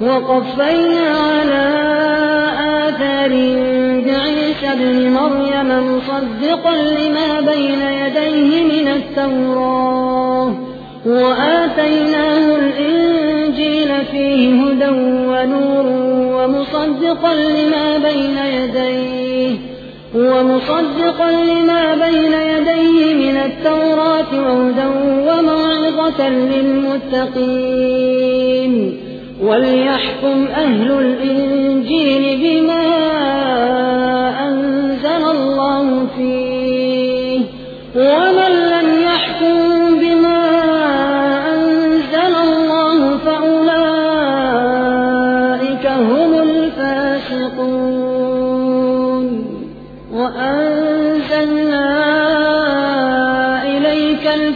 وقفينا على آثار بعيسى ابن مريم مصدقا لما بين يديه من التوراة وآتيناه الإنجيل فيه هدى ونور ومصدقا لما بين يديه ومصدقا لما بين يديه من التوراة وهدى وموعظة للمتقين. وليحكم أهل الإنجيل بما أنزل الله فيه ومن لم يحكم بما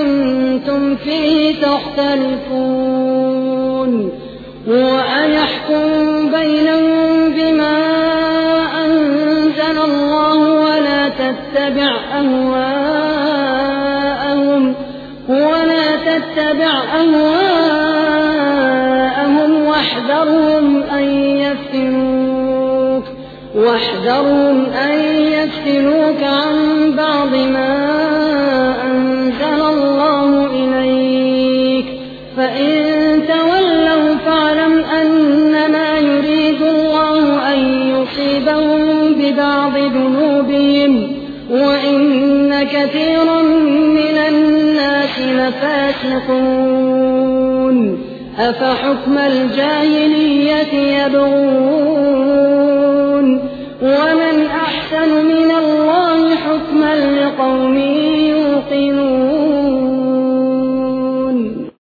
كنتم فيه تختلفون. وأيحكم بينهم بما أنزل الله ولا تتبع أهواءهم ولا تتبع أهواءهم واحذرهم أن يفتنوك واحذرهم أن يفتنوك عن بعض ما كثيرا من الناس لفاسقون أفحكم الجاهلية يبغون